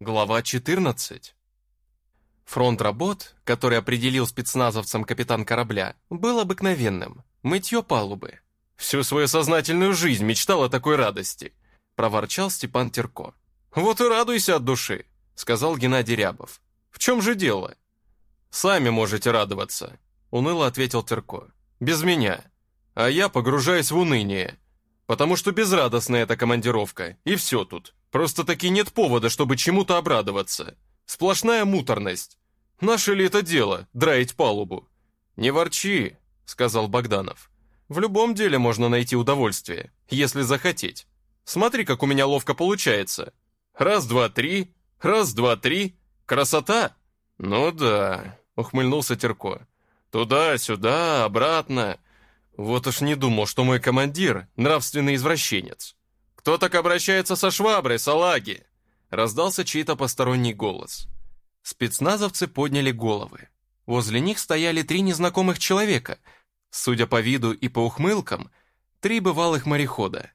Глава 14. Фронт работ, который определил спецназовцам капитан корабля, был обыкновенным – мытье палубы. «Всю свою сознательную жизнь мечтал о такой радости», – проворчал Степан Терко. «Вот и радуйся от души», – сказал Геннадий Рябов. «В чем же дело?» «Сами можете радоваться», – уныло ответил Терко. «Без меня. А я погружаюсь в уныние, потому что безрадостная эта командировка, и все тут». Просто-таки нет повода, чтобы чему-то обрадоваться. Сплошная муторность. Наше ли это дело, драить палубу? Не ворчи, сказал Богданов. В любом деле можно найти удовольствие, если захотеть. Смотри, как у меня ловко получается. Раз, два, три, раз, два, три. Красота! Ну да, ухмыльнулся Терко. Туда-сюда, обратно. Вот уж не думал, что мой командир — нравственный извращенец. «Кто так обращается со шваброй, салаги?» Раздался чей-то посторонний голос. Спецназовцы подняли головы. Возле них стояли три незнакомых человека. Судя по виду и по ухмылкам, три бывалых морехода.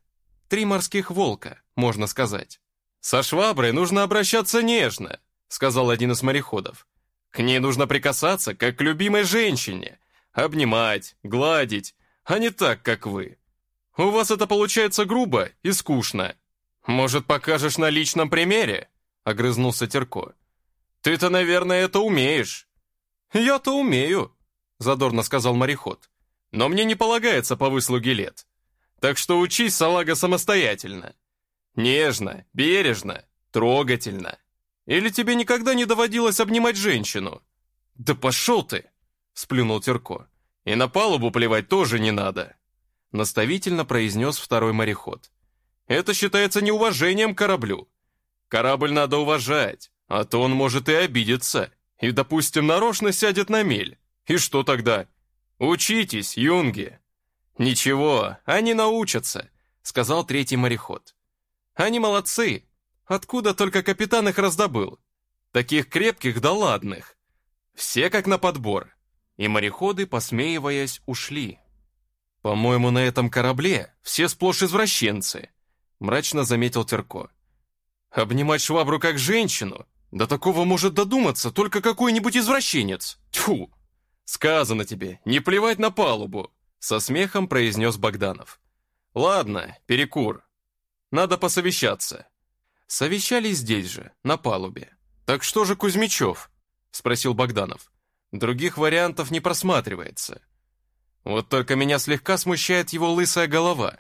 Три морских волка, можно сказать. «Со шваброй нужно обращаться нежно», — сказал один из мореходов. «К ней нужно прикасаться, как к любимой женщине. Обнимать, гладить, а не так, как вы. У вас это получается грубо и скучно. Может, покажешь на личном примере?» — огрызнулся Терко. «Ты-то, наверное, это умеешь». «Я-то умею», — задорно сказал мореход. «Но мне не полагается по выслуге лет. Так что учись, салага, самостоятельно. Нежно, бережно, трогательно. Или тебе никогда не доводилось обнимать женщину?» «Да пошел ты!» — сплюнул Терко. «И на палубу плевать тоже не надо» наставительно произнес второй мореход. «Это считается неуважением к кораблю. Корабль надо уважать, а то он может и обидеться, и, допустим, нарочно сядет на мель. И что тогда? Учитесь, юнги!» «Ничего, они научатся», — сказал третий мореход. «Они молодцы. Откуда только капитан их раздобыл? Таких крепких да ладных. Все как на подбор». И мореходы, посмеиваясь, ушли. «По-моему, на этом корабле все сплошь извращенцы», мрачно заметил Терко. «Обнимать швабру как женщину? До такого может додуматься только какой-нибудь извращенец. Тьфу! Сказано тебе, не плевать на палубу!» Со смехом произнес Богданов. «Ладно, перекур. Надо посовещаться». Совещались здесь же, на палубе. «Так что же Кузьмичев?» Спросил Богданов. «Других вариантов не просматривается». Вот только меня слегка смущает его лысая голова.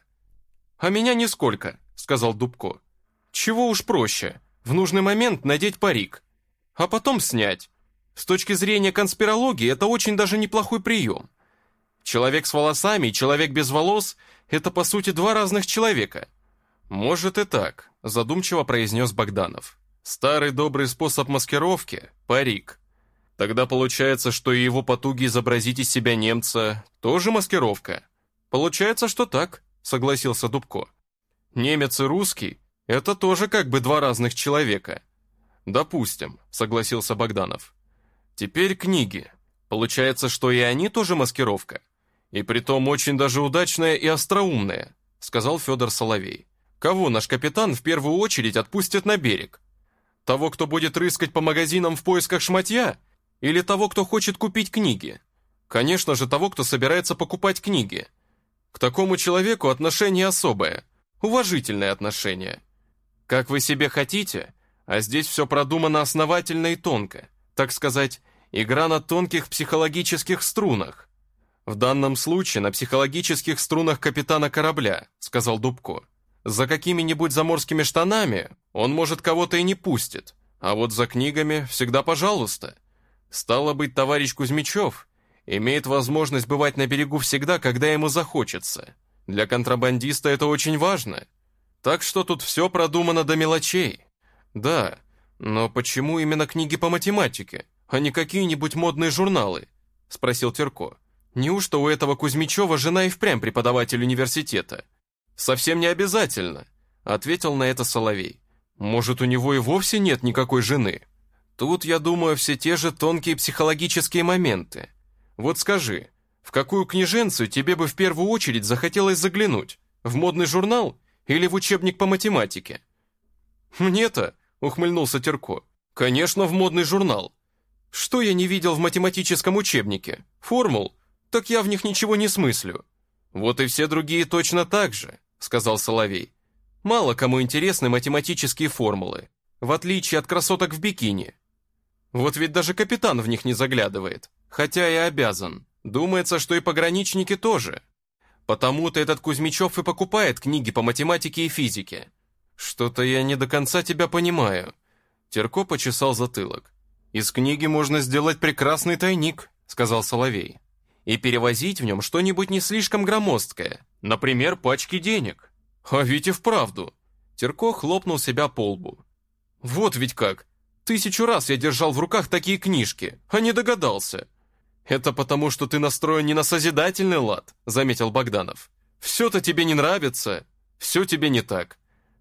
«А меня нисколько», — сказал Дубко. «Чего уж проще, в нужный момент надеть парик, а потом снять. С точки зрения конспирологии это очень даже неплохой прием. Человек с волосами и человек без волос — это, по сути, два разных человека». «Может и так», — задумчиво произнес Богданов. «Старый добрый способ маскировки — парик. Тогда получается, что и его потуги изобразить из себя немца тоже маскировка. Получается, что так, согласился Дубко. Немец и русский – это тоже как бы два разных человека. Допустим, согласился Богданов. Теперь книги. Получается, что и они тоже маскировка. И притом очень даже удачная и остроумная, сказал Федор Соловей. Кого наш капитан в первую очередь отпустит на берег? Того, кто будет рыскать по магазинам в поисках шматья – или того, кто хочет купить книги? Конечно же, того, кто собирается покупать книги. К такому человеку отношение особое, уважительное отношение. Как вы себе хотите, а здесь все продумано основательно и тонко, так сказать, игра на тонких психологических струнах. В данном случае на психологических струнах капитана корабля, сказал Дубко. За какими-нибудь заморскими штанами он, может, кого-то и не пустит, а вот за книгами всегда пожалуйста. Стало быть, товарищ Кузьмичев имеет возможность бывать на берегу всегда, когда ему захочется. Для контрабандиста это очень важно. Так что тут все продумано до мелочей. Да, но почему именно книги по математике, а не какие-нибудь модные журналы? Спросил Терко. Неужто у этого Кузьмичева жена и впрямь преподаватель университета? Совсем не обязательно, ответил на это Соловей. Может, у него и вовсе нет никакой жены? Тут, я думаю, все те же тонкие психологические моменты. Вот скажи, в какую книженцию тебе бы в первую очередь захотелось заглянуть? В модный журнал или в учебник по математике? Мне-то ухмыльнулся Терко. «Конечно, в модный журнал. Что я не видел в математическом учебнике? Формул? Так я в них ничего не смыслю». «Вот и все другие точно так же», — сказал Соловей. «Мало кому интересны математические формулы, в отличие от красоток в бикини. Вот ведь даже капитан в них не заглядывает, хотя и обязан. Думается, что и пограничники тоже. Потому-то этот Кузьмичев и покупает книги по математике и физике. Что-то я не до конца тебя понимаю. Терко почесал затылок. Из книги можно сделать прекрасный тайник, сказал Соловей. И перевозить в нем что-нибудь не слишком громоздкое, например, пачки денег. А ведь и вправду. Терко хлопнул себя по лбу. Вот ведь как. Тысячу раз я держал в руках такие книжки, а не догадался. Это потому, что ты настроен не на созидательный лад, заметил Богданов. Все-то тебе не нравится, все тебе не так.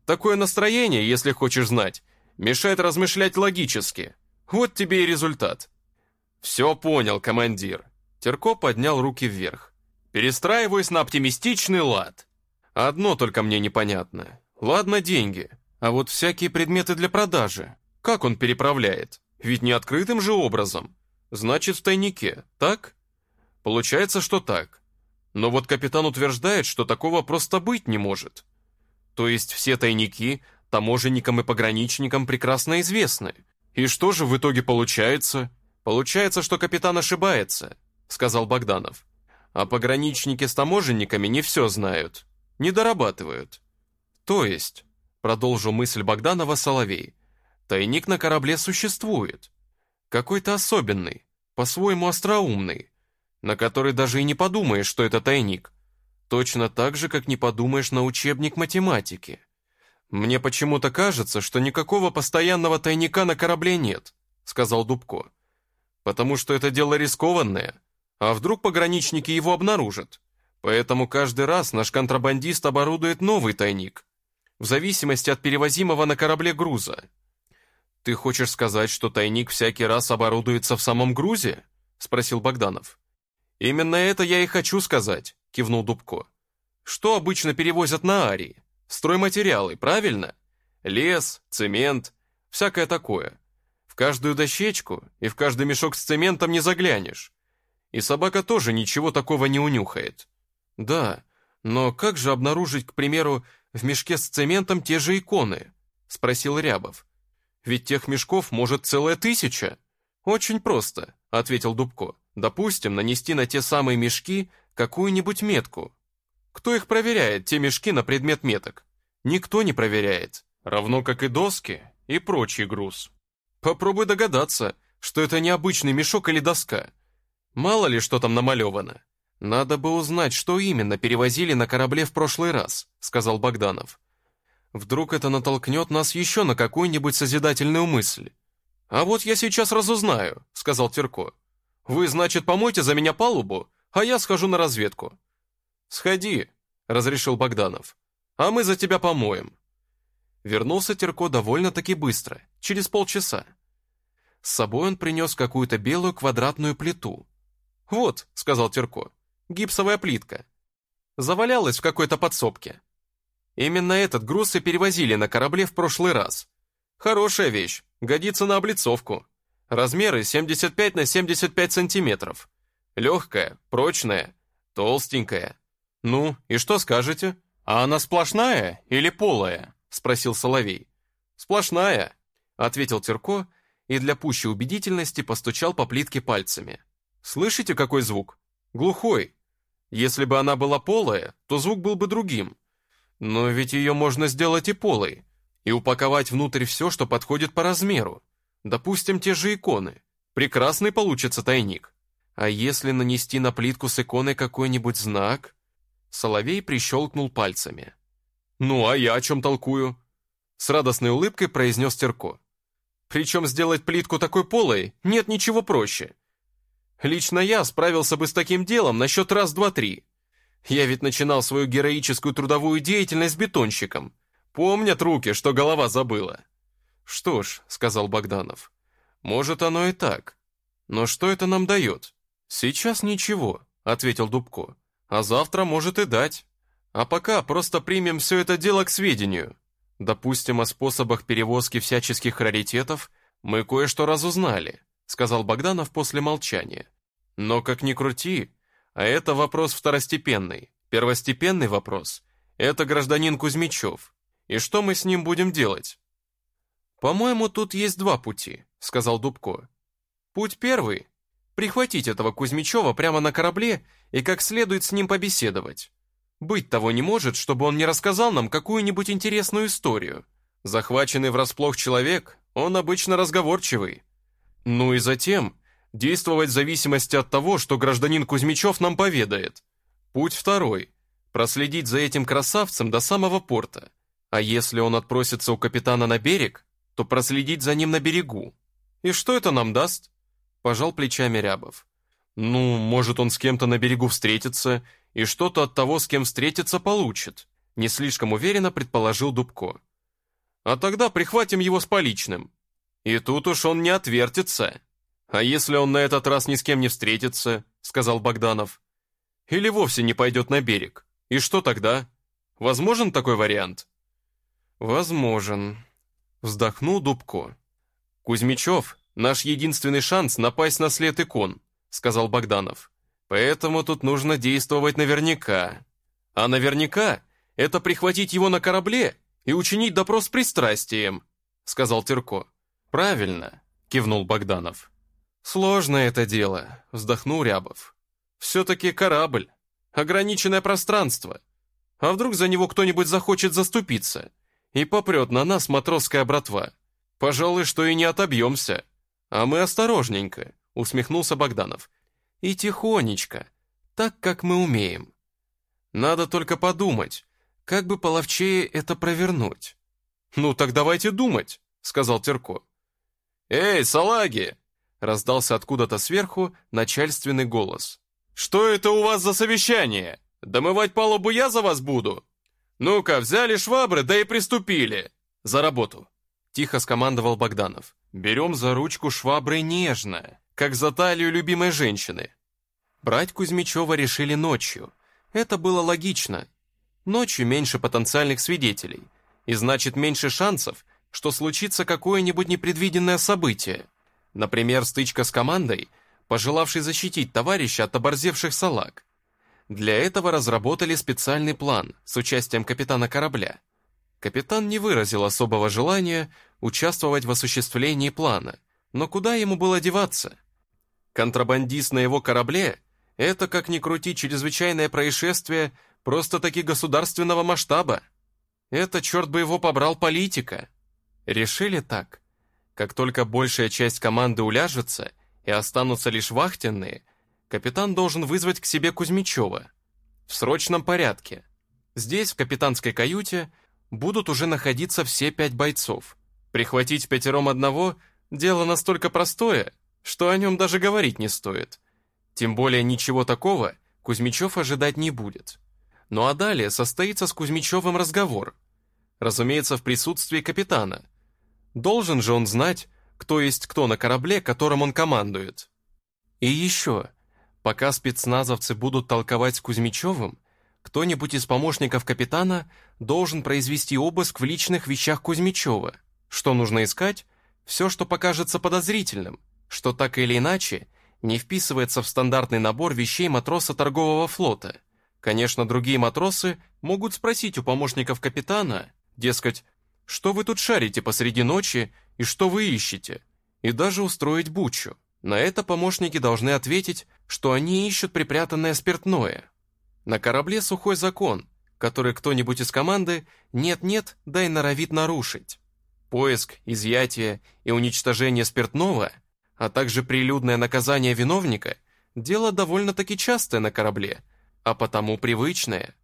Такое настроение, если хочешь знать, мешает размышлять логически. Вот тебе и результат. Все понял, командир. Терко поднял руки вверх. Перестраиваюсь на оптимистичный лад. Одно только мне непонятно. Ладно, деньги, а вот всякие предметы для продажи. Как он переправляет? Ведь не открытым же образом. Значит, в тайнике, так? Получается, что так. Но вот капитан утверждает, что такого просто быть не может. То есть все тайники таможенникам и пограничникам прекрасно известны. И что же в итоге получается? Получается, что капитан ошибается, сказал Богданов. А пограничники с таможенниками не все знают, не дорабатывают. То есть, продолжил мысль Богданова Соловей, Тайник на корабле существует. Какой-то особенный, по-своему остроумный, на который даже и не подумаешь, что это тайник. Точно так же, как не подумаешь на учебник математики. Мне почему-то кажется, что никакого постоянного тайника на корабле нет, сказал Дубко. Потому что это дело рискованное, а вдруг пограничники его обнаружат. Поэтому каждый раз наш контрабандист оборудует новый тайник, в зависимости от перевозимого на корабле груза. «Ты хочешь сказать, что тайник всякий раз оборудуется в самом грузе?» — спросил Богданов. «Именно это я и хочу сказать», — кивнул Дубко. «Что обычно перевозят на Арии? Стройматериалы, правильно? Лес, цемент, всякое такое. В каждую дощечку и в каждый мешок с цементом не заглянешь. И собака тоже ничего такого не унюхает. Да, но как же обнаружить, к примеру, в мешке с цементом те же иконы?» — спросил Рябов. Ведь тех мешков может целая тысяча. Очень просто, ответил Дубко. Допустим, нанести на те самые мешки какую-нибудь метку. Кто их проверяет, те мешки на предмет меток? Никто не проверяет. Равно как и доски и прочий груз. Попробуй догадаться, что это необычный мешок или доска. Мало ли, что там намалевано. Надо бы узнать, что именно перевозили на корабле в прошлый раз, сказал Богданов. Вдруг это натолкнет нас еще на какую-нибудь созидательную мысль. «А вот я сейчас разузнаю», — сказал Терко. «Вы, значит, помойте за меня палубу, а я схожу на разведку». «Сходи», — разрешил Богданов. «А мы за тебя помоем». Вернулся Терко довольно-таки быстро, через полчаса. С собой он принес какую-то белую квадратную плиту. «Вот», — сказал Терко, — «гипсовая плитка. Завалялась в какой-то подсобке. Именно этот груз и перевозили на корабле в прошлый раз. Хорошая вещь, годится на облицовку. Размеры 75 на 75 сантиметров. Легкая, прочная, толстенькая. Ну, и что скажете? А она сплошная или полая? Спросил Соловей. Сплошная, ответил Терко и для пущей убедительности постучал по плитке пальцами. Слышите, какой звук? Глухой. Если бы она была полая, то звук был бы другим. Но ведь ее можно сделать и полой, и упаковать внутрь все, что подходит по размеру. Допустим, те же иконы. Прекрасный получится тайник. А если нанести на плитку с иконой какой-нибудь знак? Соловей прищелкнул пальцами. «Ну, а я о чем толкую?» С радостной улыбкой произнес Терко. «Причем сделать плитку такой полой нет ничего проще. Лично я справился бы с таким делом на счет раз-два-три. Я ведь начинал свою героическую трудовую деятельность бетонщиком. Помнят руки, что голова забыла. Что ж, сказал Богданов, может оно и так. Но что это нам дает? Сейчас ничего, ответил Дубко. А завтра может и дать. А пока просто примем все это дело к сведению. Допустим, о способах перевозки всяческих раритетов мы кое-что разузнали, сказал Богданов после молчания. Но как ни крути, а это вопрос второстепенный. Первостепенный вопрос – это гражданин Кузьмичев. И что мы с ним будем делать? «По-моему, тут есть два пути», — сказал Дубко. «Путь первый — прихватить этого Кузьмичева прямо на корабле и как следует с ним побеседовать. Быть того не может, чтобы он не рассказал нам какую-нибудь интересную историю. Захваченный врасплох человек, он обычно разговорчивый. Ну и затем действовать в зависимости от того, что гражданин Кузьмичев нам поведает. Путь второй — проследить за этим красавцем до самого порта. А если он отпросится у капитана на берег, то проследить за ним на берегу. И что это нам даст? Пожал плечами Рябов. Ну, может, он с кем-то на берегу встретится, и что-то от того, с кем встретится, получит. Не слишком уверенно предположил Дубко. А тогда прихватим его с поличным. И тут уж он не отвертится. А если он на этот раз ни с кем не встретится, сказал Богданов. Или вовсе не пойдет на берег. И что тогда? Возможен такой вариант? Возможен, Вздохнул Дубко. «Кузьмичев — наш единственный шанс напасть на след икон», — сказал Богданов. «Поэтому тут нужно действовать наверняка. А наверняка это прихватить его на корабле и учинить допрос пристрастием», — сказал Терко. «Правильно», — кивнул Богданов. «Сложно это дело», — вздохнул Рябов. «Все-таки корабль, ограниченное пространство. А вдруг за него кто-нибудь захочет заступиться?» и попрет на нас матросская братва. Пожалуй, что и не отобьемся. А мы осторожненько, усмехнулся Богданов. И тихонечко, так, как мы умеем. Надо только подумать, как бы половчее это провернуть. Ну так давайте думать, сказал Терко. Эй, салаги! Раздался откуда-то сверху начальственный голос. «Что это у вас за совещание? Домывать палубу я за вас буду?» «Ну-ка, взяли швабры, да и приступили! За работу!» Тихо скомандовал Богданов. «Берем за ручку швабры нежно, как за талию любимой женщины». Брать Кузьмичева решили ночью. Это было логично. Ночью меньше потенциальных свидетелей, и значит меньше шансов, что случится какое-нибудь непредвиденное событие. Например, стычка с командой, пожелавшей защитить товарища от оборзевших салаг. Для этого разработали специальный план с участием капитана корабля. Капитан не выразил особого желания участвовать в осуществлении плана, но куда ему было деваться? Контрабандист на его корабле – это, как ни крути, чрезвычайное происшествие просто-таки государственного масштаба. Это, черт бы его побрал, политика. Решили так. Как только большая часть команды уляжется и останутся лишь вахтенные – капитан должен вызвать к себе Кузьмичева. В срочном порядке. Здесь, в капитанской каюте, будут уже находиться все пять бойцов. Прихватить пятером одного – дело настолько простое, что о нем даже говорить не стоит. Тем более ничего такого Кузьмичев ожидать не будет. Ну а далее состоится с Кузьмичевым разговор. Разумеется, в присутствии капитана. Должен же он знать, кто есть кто на корабле, которым он командует. И еще – Пока спецназовцы будут толковать с Кузьмичевым, кто-нибудь из помощников капитана должен произвести обыск в личных вещах Кузьмичева. Что нужно искать? Все, что покажется подозрительным, что так или иначе не вписывается в стандартный набор вещей матроса торгового флота. Конечно, другие матросы могут спросить у помощников капитана, дескать, что вы тут шарите посреди ночи и что вы ищете, и даже устроить бучу. На это помощники должны ответить, что они ищут припрятанное спиртное. На корабле сухой закон, который кто-нибудь из команды нет-нет, да и норовит нарушить. Поиск, изъятие и уничтожение спиртного, а также прилюдное наказание виновника – дело довольно-таки частое на корабле, а потому привычное.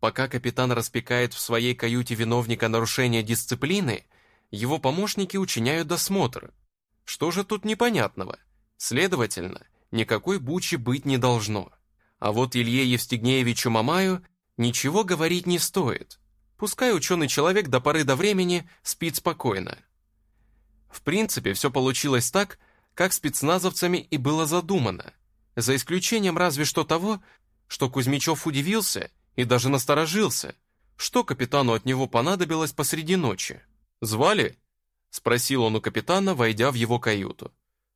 Пока капитан распекает в своей каюте виновника нарушения дисциплины, его помощники учиняют досмотр. Что же тут непонятного – Следовательно, никакой бучи быть не должно. А вот Илье Евстигнеевичу Мамаю ничего говорить не стоит. Пускай ученый человек до поры до времени спит спокойно. В принципе, все получилось так, как спецназовцами и было задумано, за исключением разве что того, что Кузьмичев удивился и даже насторожился, что капитану от него понадобилось посреди ночи. «Звали?» — спросил он у капитана, войдя в его каюту.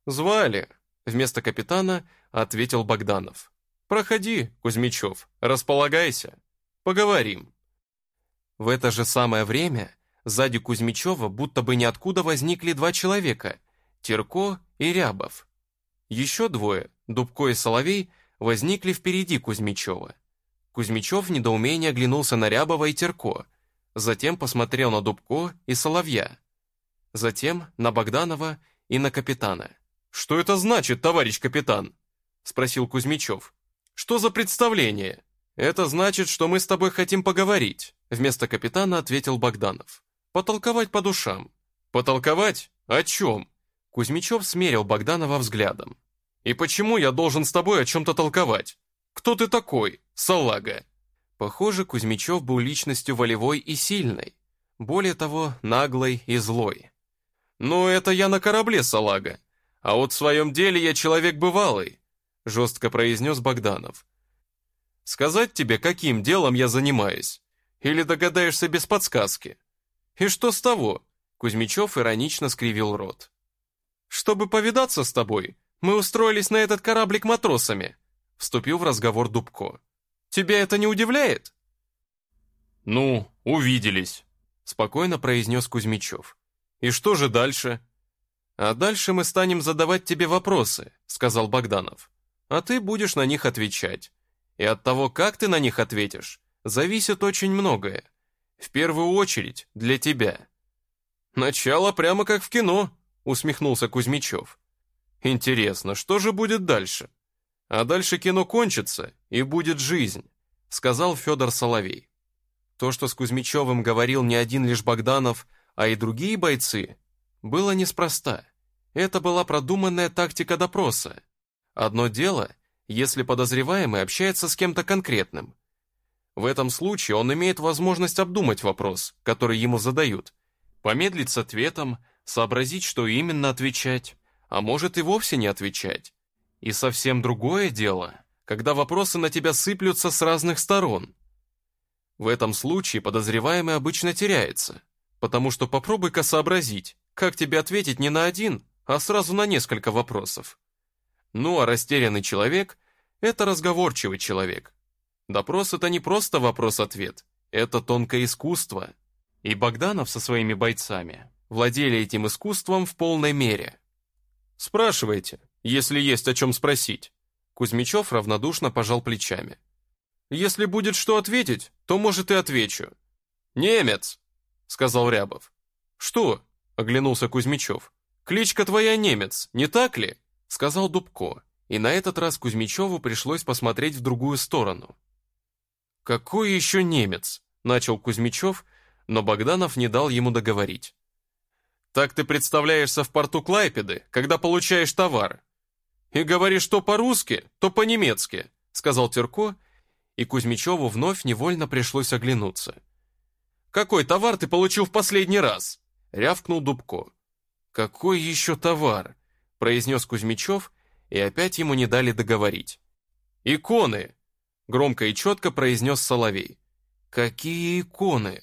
«Звали», — вместо капитана ответил Богданов. «Проходи, Кузьмичев, располагайся. Поговорим». В это же самое время сзади Кузьмичева будто бы ниоткуда возникли два человека — Терко и Рябов. Еще двое, Дубко и Соловей, возникли впереди Кузьмичева. Кузьмичев в недоумении оглянулся на Рябова и Терко, затем посмотрел на Дубко и Соловья, затем на Богданова и на капитана. «Что это значит, товарищ капитан?» — спросил Кузьмичев. «Что за представление?» «Это значит, что мы с тобой хотим поговорить», — вместо капитана ответил Богданов. «Потолковать по душам». «Потолковать? О чем?» Кузьмичев смерил Богданова взглядом. «И почему я должен с тобой о чем-то толковать? Кто ты такой, салага?» Похоже, Кузьмичев был личностью волевой и сильной. Более того, наглой и злой. «Ну, это я на корабле, салага. А вот в своем деле я человек бывалый», жестко произнес Богданов. Сказать тебе, каким делом я занимаюсь? Или догадаешься без подсказки? И что с того? Кузьмичев иронично скривил рот. Чтобы повидаться с тобой, мы устроились на этот кораблик матросами, вступил в разговор Дубко. Тебя это не удивляет? Ну, увиделись, спокойно произнес Кузьмичев. И что же дальше? А дальше мы станем задавать тебе вопросы, сказал Богданов. А ты будешь на них отвечать. И от того, как ты на них ответишь, зависит очень многое. В первую очередь для тебя. Начало прямо как в кино, усмехнулся Кузьмичев. Интересно, что же будет дальше? А дальше кино кончится, и будет жизнь, сказал Федор Соловей. То, что с Кузьмичевым говорил не один лишь Богданов, а и другие бойцы, было неспроста. Это была продуманная тактика допроса. Одно дело — если подозреваемый общается с кем-то конкретным. В этом случае он имеет возможность обдумать вопрос, который ему задают, помедлить с ответом, сообразить, что именно отвечать, а может и вовсе не отвечать. И совсем другое дело, когда вопросы на тебя сыплются с разных сторон. В этом случае подозреваемый обычно теряется, потому что попробуй-ка сообразить, как тебе ответить не на один, а сразу на несколько вопросов. Ну а растерянный человек – это разговорчивый человек. Допрос – это не просто вопрос-ответ, это тонкое искусство. И Богданов со своими бойцами владели этим искусством в полной мере. «Спрашивайте, если есть о чем спросить». Кузьмичев равнодушно пожал плечами. «Если будет что ответить, то, может, и отвечу». «Немец!» — сказал Рябов. «Что?» — оглянулся Кузьмичев. «Кличка твоя немец, не так ли?» сказал Дубко, и на этот раз Кузьмичеву пришлось посмотреть в другую сторону. «Какой еще немец?» – начал Кузьмичев, но Богданов не дал ему договорить. «Так ты представляешься в порту Клайпеды, когда получаешь товар. И говоришь то по-русски, то по-немецки», – сказал Терко, и Кузьмичеву вновь невольно пришлось оглянуться. «Какой товар ты получил в последний раз?» – рявкнул Дубко. «Какой еще товар?» произнес Кузьмичев, и опять ему не дали договорить. «Иконы!» — громко и четко произнес Соловей. «Какие иконы?»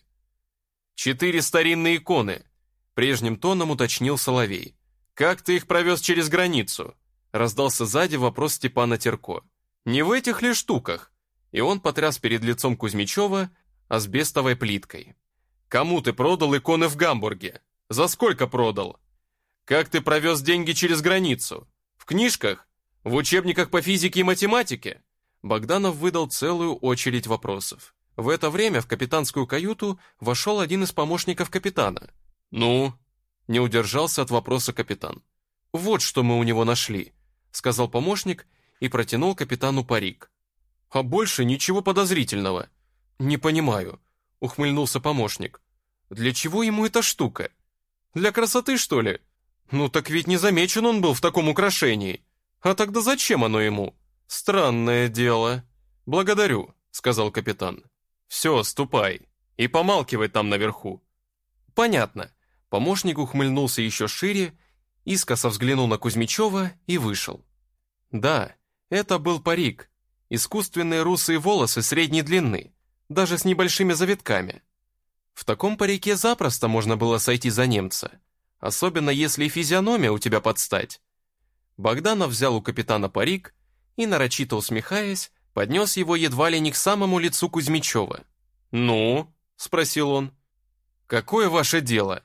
«Четыре старинные иконы», — прежним тоном уточнил Соловей. «Как ты их провез через границу?» — раздался сзади вопрос Степана Терко. «Не в этих ли штуках?» И он потряс перед лицом Кузьмичева асбестовой плиткой. «Кому ты продал иконы в Гамбурге? За сколько продал?» Как ты провез деньги через границу? В книжках? В учебниках по физике и математике?» Богданов выдал целую очередь вопросов. В это время в капитанскую каюту вошел один из помощников капитана. «Ну?» – не удержался от вопроса капитан. «Вот что мы у него нашли», – сказал помощник и протянул капитану парик. «А больше ничего подозрительного». «Не понимаю», – ухмыльнулся помощник. «Для чего ему эта штука? Для красоты, что ли?» «Ну так ведь не замечен он был в таком украшении. А тогда зачем оно ему?» «Странное дело». «Благодарю», — сказал капитан. «Все, ступай. И помалкивай там наверху». «Понятно». Помощник ухмыльнулся еще шире, искоса взглянул на Кузьмичева и вышел. Да, это был парик. Искусственные русые волосы средней длины. даже с небольшими завитками. В таком парике запросто можно было сойти за немца, особенно если физиономия у тебя подстать. Богданов взял у капитана парик и, нарочито усмехаясь, поднес его едва ли не к самому лицу Кузьмичева. «Ну?» — спросил он. «Какое ваше дело?»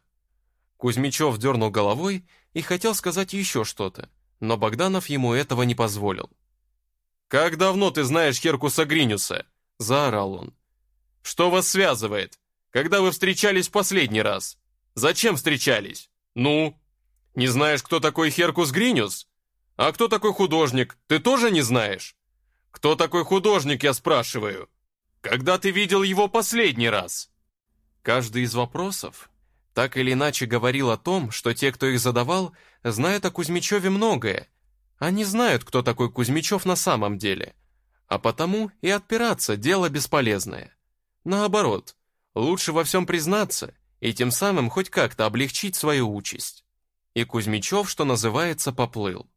Кузьмичев дернул головой и хотел сказать еще что-то, но Богданов ему этого не позволил. «Как давно ты знаешь Херкуса Гриниуса?» — заорал он. «Что вас связывает? Когда вы встречались последний раз? Зачем встречались? Ну? Не знаешь, кто такой Херкус Гриниус? А кто такой художник, ты тоже не знаешь? Кто такой художник, я спрашиваю? Когда ты видел его последний раз?» Каждый из вопросов так или иначе говорил о том, что те, кто их задавал, знают о Кузьмичеве многое. Они знают, кто такой Кузьмичев на самом деле. А потому и отпираться – дело бесполезное. Наоборот, лучше во всем признаться и тем самым хоть как-то облегчить свою участь. И Кузьмичев, что называется, поплыл.